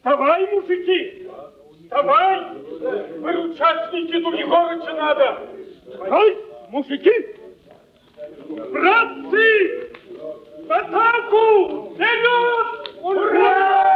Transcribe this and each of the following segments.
Вставай, мужики! Вставай! Выручать Никиту Егорыча надо! Вставай, мужики! Братцы! В атаку! Вперед! Ура!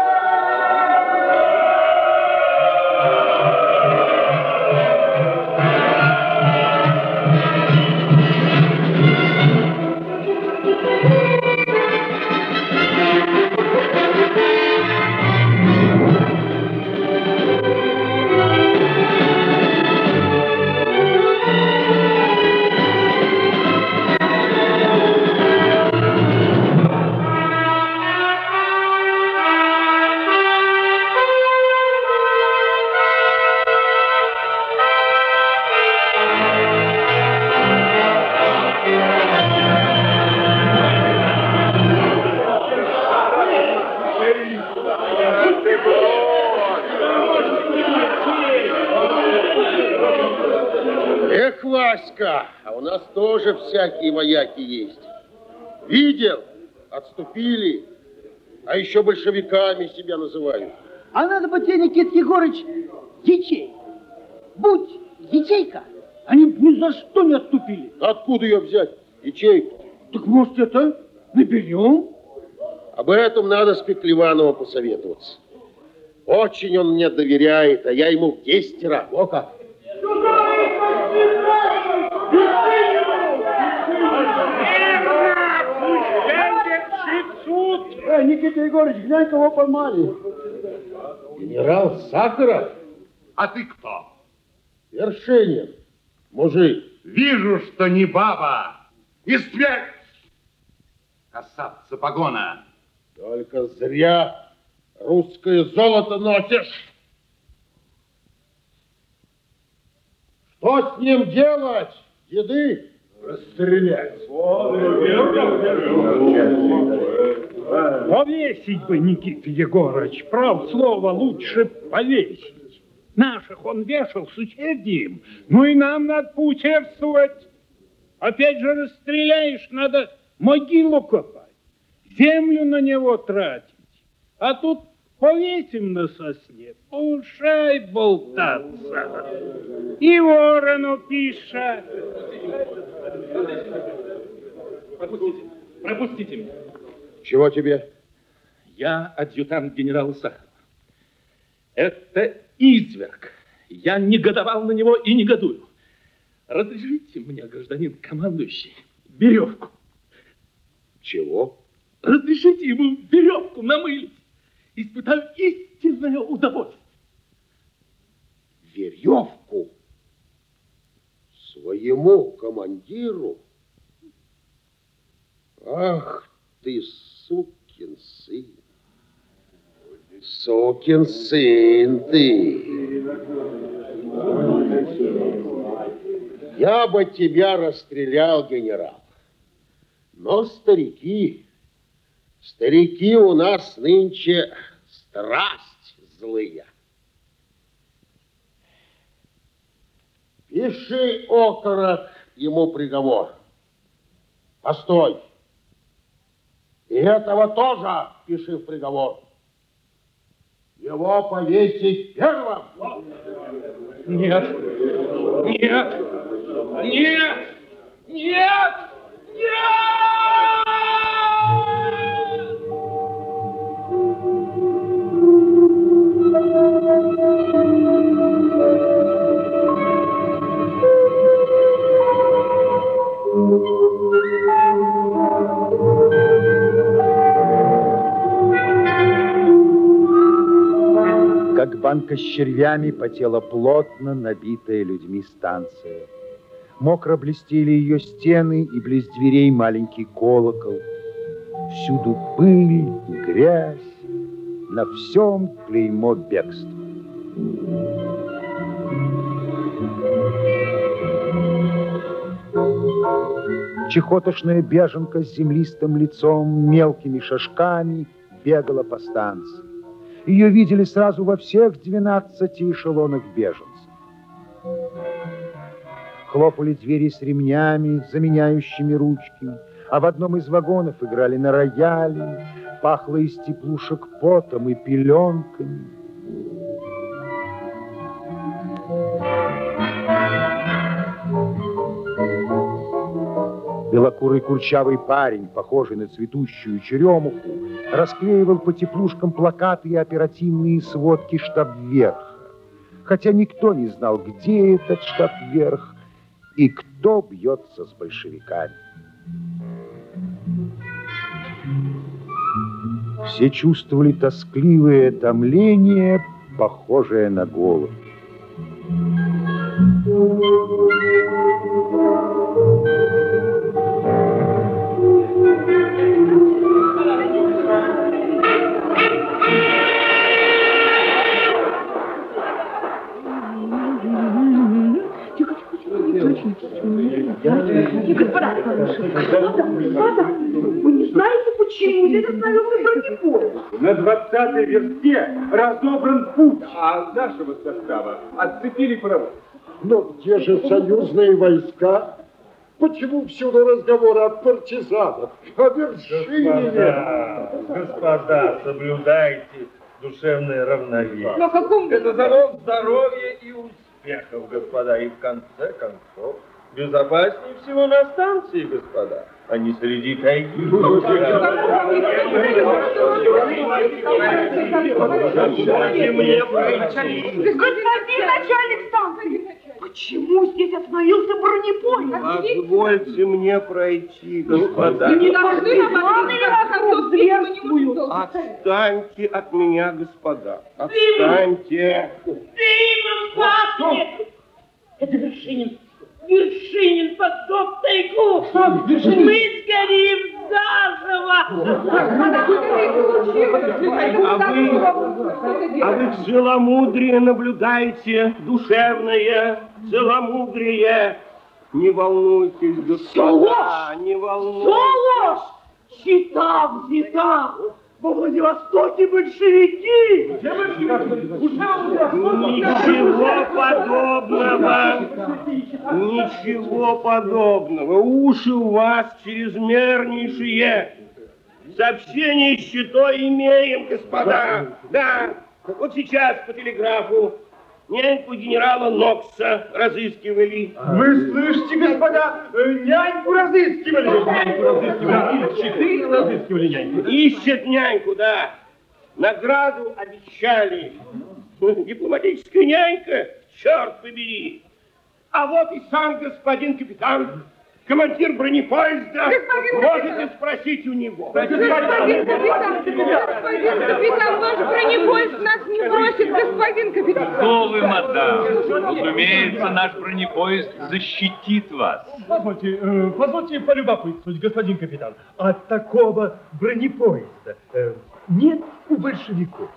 Всякие вояки есть. Видел? Отступили. А еще большевиками себя называют. А надо бы тебе, Никит Егорыч, ячей. Будь ячейка, они ни за что не отступили. Откуда ее взять? Ячейку. Так может это наберем? Об этом надо с Пеклевановым посоветоваться. Очень он мне доверяет, а я ему в 10 раз. О как. Никита Егорович, глянь, кого поймали. Генерал Сахаров? А ты кто? Вершинин. Мужик. Вижу, что не баба. И спять! Касаться погона. Только зря русское золото носишь. Что с ним делать, деды? Расстрелять. Повесить бы, Никита Егорыч, прав слово, лучше повесить. Наших он вешал с усердием, ну и нам надо поучаствовать. Опять же расстреляешь, надо могилу копать, землю на него тратить. А тут повесим на сосне, пушай болтаться. И ворону пиша. Пропустите, пропустите меня. Чего тебе? Я адъютант генерала Сахарова. Это изверг. Я негодовал на него и негодую. Разрешите мне, гражданин командующий, веревку. Чего? Разрешите ему веревку намылить. Испытаю истинное удовольствие. Веревку? Своему командиру? Ах ты, сукин сын. Сукин сын ты. Я бы тебя расстрелял, генерал. Но старики, старики у нас нынче страсть злые. Пиши, окорок, ему приговор. Постой. И этого тоже пиши в приговор. Его повесить первым. Нет, нет, нет, нет, нет! Банка с червями потела плотно набитая людьми станция. Мокро блестели ее стены и близ дверей маленький колокол. Всюду пыль, грязь, на всем клеймо бегства. Чехотошная беженка с землистым лицом, мелкими шажками бегала по станции. Ее видели сразу во всех 12 эшелонах беженцев. Хлопали двери с ремнями, заменяющими ручки, а в одном из вагонов играли на рояле, Пахло из теплушек потом и пеленками. Белокурый курчавый парень, похожий на цветущую черемуху, расклеивал по теплушкам плакаты и оперативные сводки штаб-верха. Хотя никто не знал, где этот штаб-верх и кто бьется с большевиками. Все чувствовали тоскливое томление, похожее на голод. Почему здесь остановился бронепоезд? На 20 версте разобран путь. А нашего состава отцепили паровоз. Но где же союзные войска? Почему всюду разговоры о партизанах, о вершине? Господа, соблюдайте душевное равновесие. На каком... Это залог здоровья и успехов, господа. И в конце концов, безопаснее всего на станции, господа, а не среди тайги. Дайте мне пройти. Господин начальник станции, почему здесь остановился бронепоезд? Позвольте мне пройти, господа. Не должны зверствуют. Отстаньте от меня, господа. Отстаньте. Дымом пахнет! Это Вершинин. Вершинин подсоб тайгу. Мы сгорим заживо. А вы, а вы целомудрие наблюдаете, душевное целомудрие. Не волнуйтесь, господа, не волнуйтесь. Солош! Щита взята! Во Владивостоке большевики! Ничего подобного. Ничего подобного. Уши у вас чрезмернейшие. Сообщение с имеем, господа. Да, вот сейчас по телеграфу няньку генерала Нокса разыскивали. Вы слышите, господа, э, няньку разыскивали. Няньку разыскивали. Четыре разыскивали няньку. Ищет няньку, да. Награду обещали. Дипломатическая нянька, черт побери. А вот и сам господин капитан, командир бронепоезда. Можете спросить у него. Господин капитан, господин капитан, ваш бронепоезд нас не бросит, господин капитан. Что вы, мадам? Разумеется, наш бронепоезд защитит вас. Позвольте, э, позвольте полюбопытствовать, господин капитан. От такого бронепоезда э, нет у большевиков.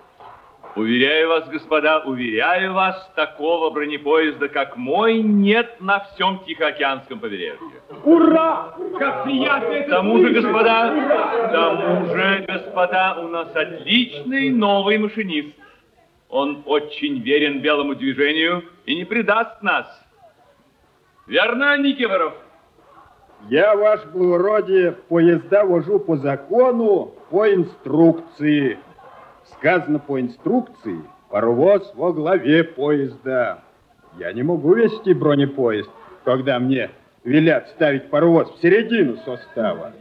Уверяю вас, господа, уверяю вас, такого бронепоезда, как мой, нет на всем Тихоокеанском побережье. Ура! Как приятно К тому же, господа, к тому же, господа, у нас отличный новый машинист. Он очень верен белому движению и не предаст нас. Верно, Никифоров? Я, ваш благородие, поезда вожу по закону, по инструкции. Сказано по инструкции, паровоз во главе поезда. Я не могу вести бронепоезд, когда мне велят ставить паровоз в середину состава.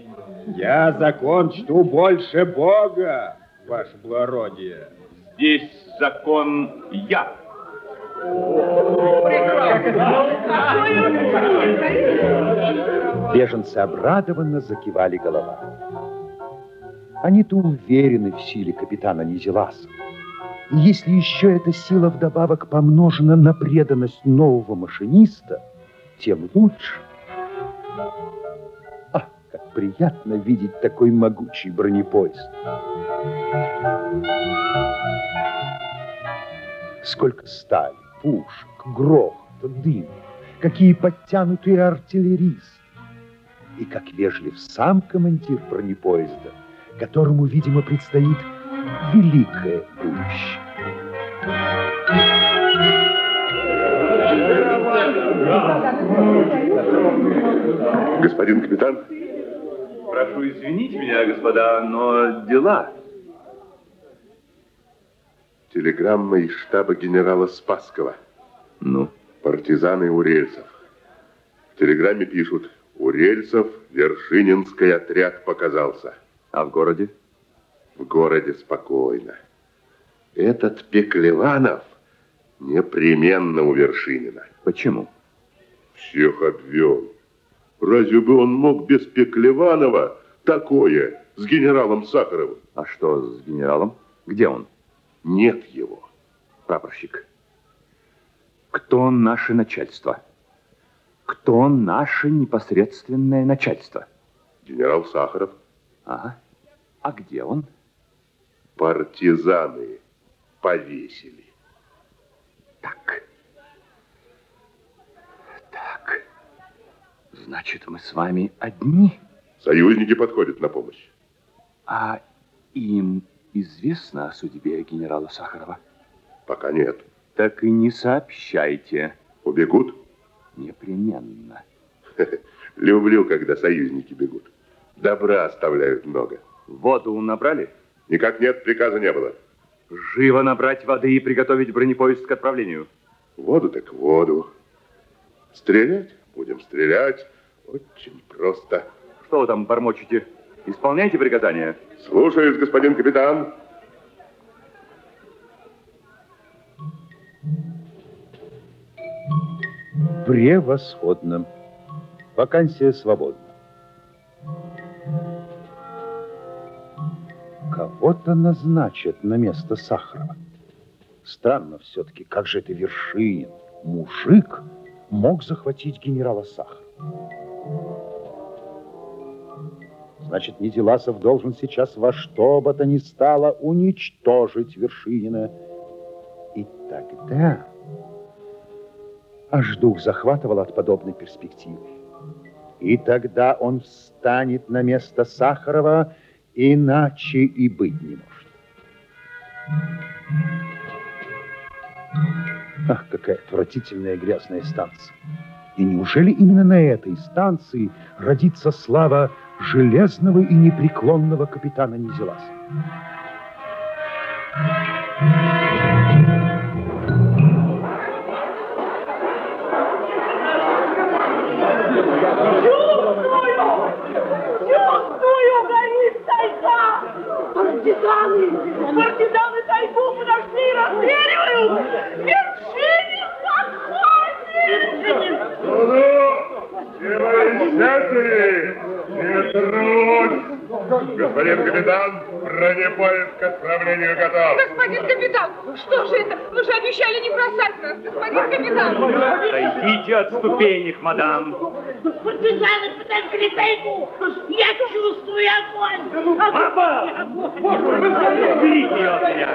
Я закон чту больше Бога, ваше благородие. Здесь закон я. Беженцы обрадованно закивали головами. Они-то уверены в силе капитана Низеласа. И если еще эта сила вдобавок помножена на преданность нового машиниста, тем лучше. Ах, как приятно видеть такой могучий бронепоезд. Сколько стали, пушек, грохота, дыма, какие подтянутые артиллеристы. И как вежлив сам командир бронепоезда, которому, видимо, предстоит великое будущее. Господин капитан, Прошу извинить меня, господа, но дела. Телеграмма из штаба генерала Спасского. Ну? Партизаны у рельсов. В телеграмме пишут, у рельсов Вершининский отряд показался. А в городе? В городе спокойно. Этот Пеклеванов непременно у Вершинина. Почему? Всех обвел. Разве бы он мог без Пеклеванова такое с генералом Сахаровым? А что с генералом? Где он? Нет его. Прапорщик, кто наше начальство? Кто наше непосредственное начальство? Генерал Сахаров. Ага. А где он? Партизаны повесили. Так. Так. Значит, мы с вами одни? Союзники подходят на помощь. А им известно о судьбе генерала Сахарова? Пока нет. Так и не сообщайте. Убегут? Непременно. Люблю, когда союзники бегут. Добра оставляют много. Воду набрали? Никак нет, приказа не было. Живо набрать воды и приготовить бронепоезд к отправлению. Воду так воду. Стрелять? Будем стрелять. Очень просто. Что вы там бормочете? Исполняйте приказания. Слушаюсь, господин капитан. Превосходно. Вакансия свободна. Кого-то назначат на место Сахарова. Странно все-таки, как же это Вершинин, мужик, мог захватить генерала Сахарова. Значит, Низеласов должен сейчас во что бы то ни стало уничтожить Вершинина. И тогда аж дух захватывал от подобной перспективы. И тогда он встанет на место Сахарова, иначе и быть не может. Ах, какая отвратительная грязная станция. И неужели именно на этой станции родится слава железного и непреклонного капитана Низеласа? Партизаны! Партизаны тайгу подошли и расстреливают! Вершинин подходит! Товарищатели, не труд! Господин капитан, бронепоезд к отправлению готов. Господин капитан, что же это? Вы же обещали не бросать нас, господин капитан! Отойдите от ступенек, мадам. Партизаны подожгли тайгу! Я чувствую огонь! Мама! Уберите ее от меня.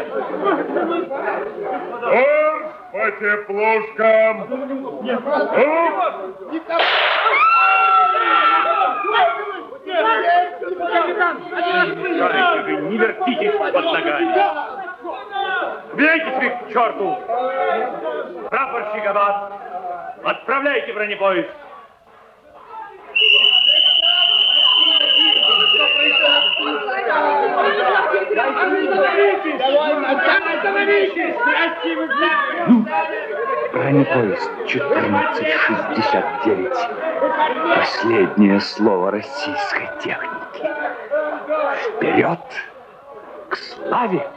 Курс по теплушкам. Мешайте вы, не вертитесь под ногами. Бейте вы к черту! Прапорщик Аббат, отправляйте бронепоезд. Ну, бронепоезд 1469. Последнее слово российской техники. Вперед к славе!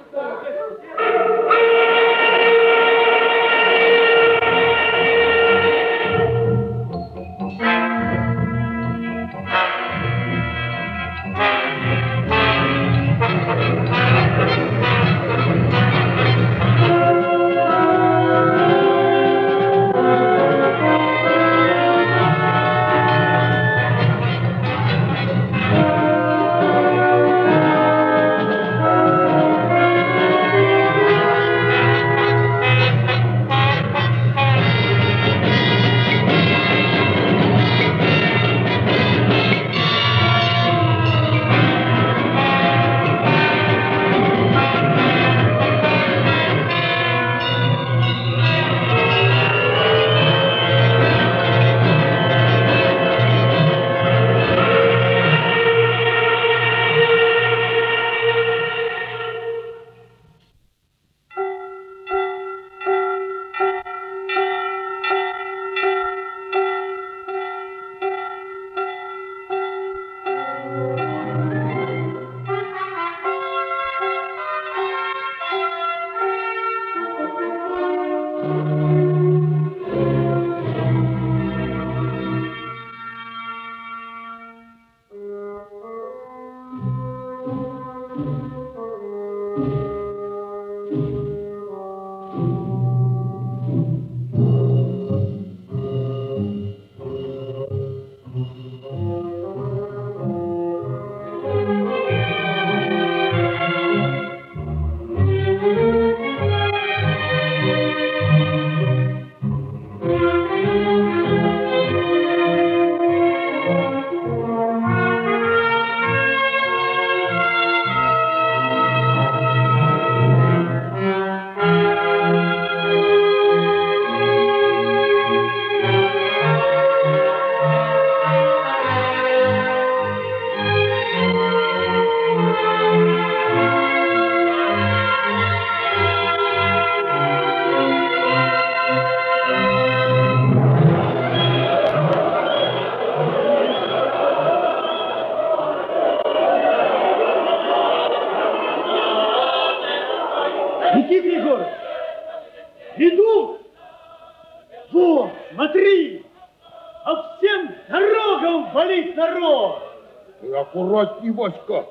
Аккуратней, Васька,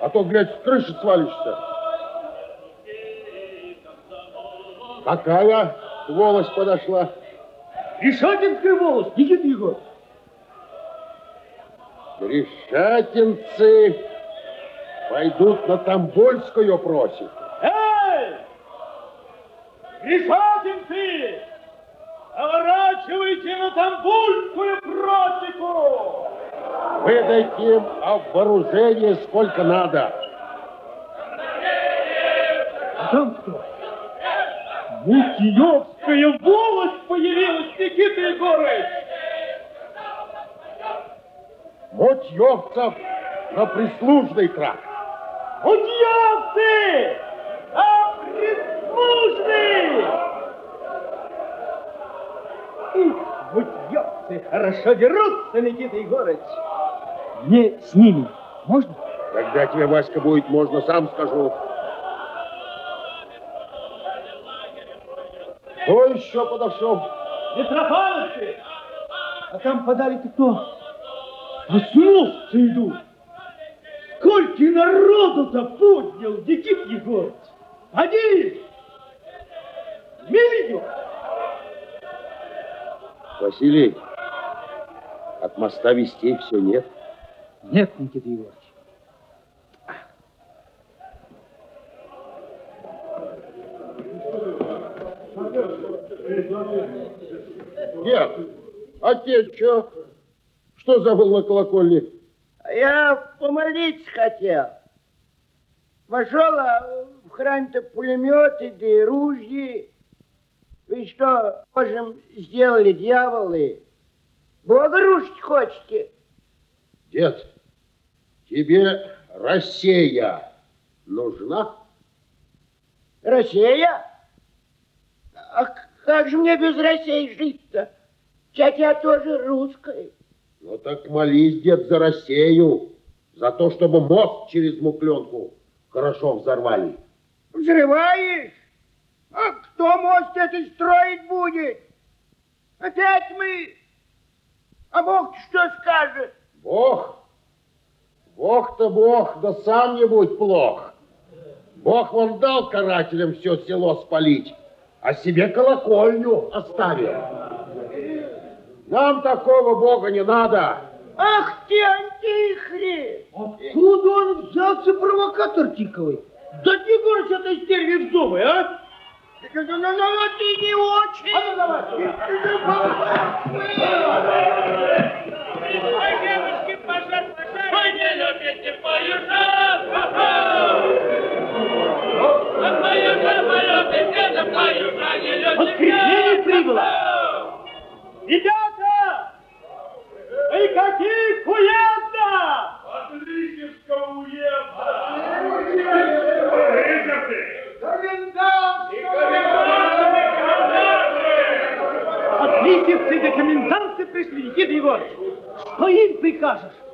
а то, глядь, с крыши свалишься. Какая волость подошла? Решатинская волость, Никита Егорович. Решатинцы пойдут на Тамбольскую просить. Эй! Решатинцы! Поворачивайте на Тамбульскую просеку! Выдайте им оборужение сколько надо. А там кто? Волость появилась, Никита Егорович! Мутьевцев на прислужный трак. Мутьевцы! А прислужный! Их, мутьевцы, хорошо дерутся, Никита Егорович. Мне с ними можно? Когда тебе, Васька, будет можно, сам скажу. Кто еще подошел? Митрофановцы! А там подали-то кто? Осмовцы идут! Сколько народу-то поднял, Никит Егорович! Один! Милью! Василий, от моста вестей все нет. Нет, Никита Егорович. Нет. А те что? Что забыл на колокольне? Я помолиться хотел. Вошел, а в храме-то пулеметы, да и ружья. Вы что, можем, сделали дьяволы? Бога рушить хочете? Дед, тебе Россия нужна? Россия? А как же мне без России жить-то? Чать я тоже русская. Ну так молись, дед, за Россию. За то, чтобы мост через Мукленку хорошо взорвали. Взрываешь? А кто мост это строить будет? Опять мы? А Бог что скажет? Бог? Бог-то Бог, да сам не будь плох. Бог вон дал карателям все село спалить, а себе колокольню оставил. Нам такого Бога не надо. Ах ты, антихрист! Откуда он взялся провокатор тиковый? Да Егорыч этой стерви в зубы, а? Ну, ну, ну, ты не очень. А ну давай. Вы не любите поезжать! А поезжа полюбите, да поезжа не любите! Воскресенье прибыло! Ребята! Вы каких уезда? От Лисевского уезда! От Лисицы до комендантцы пришли, Никита Егорович. Что им прикажешь?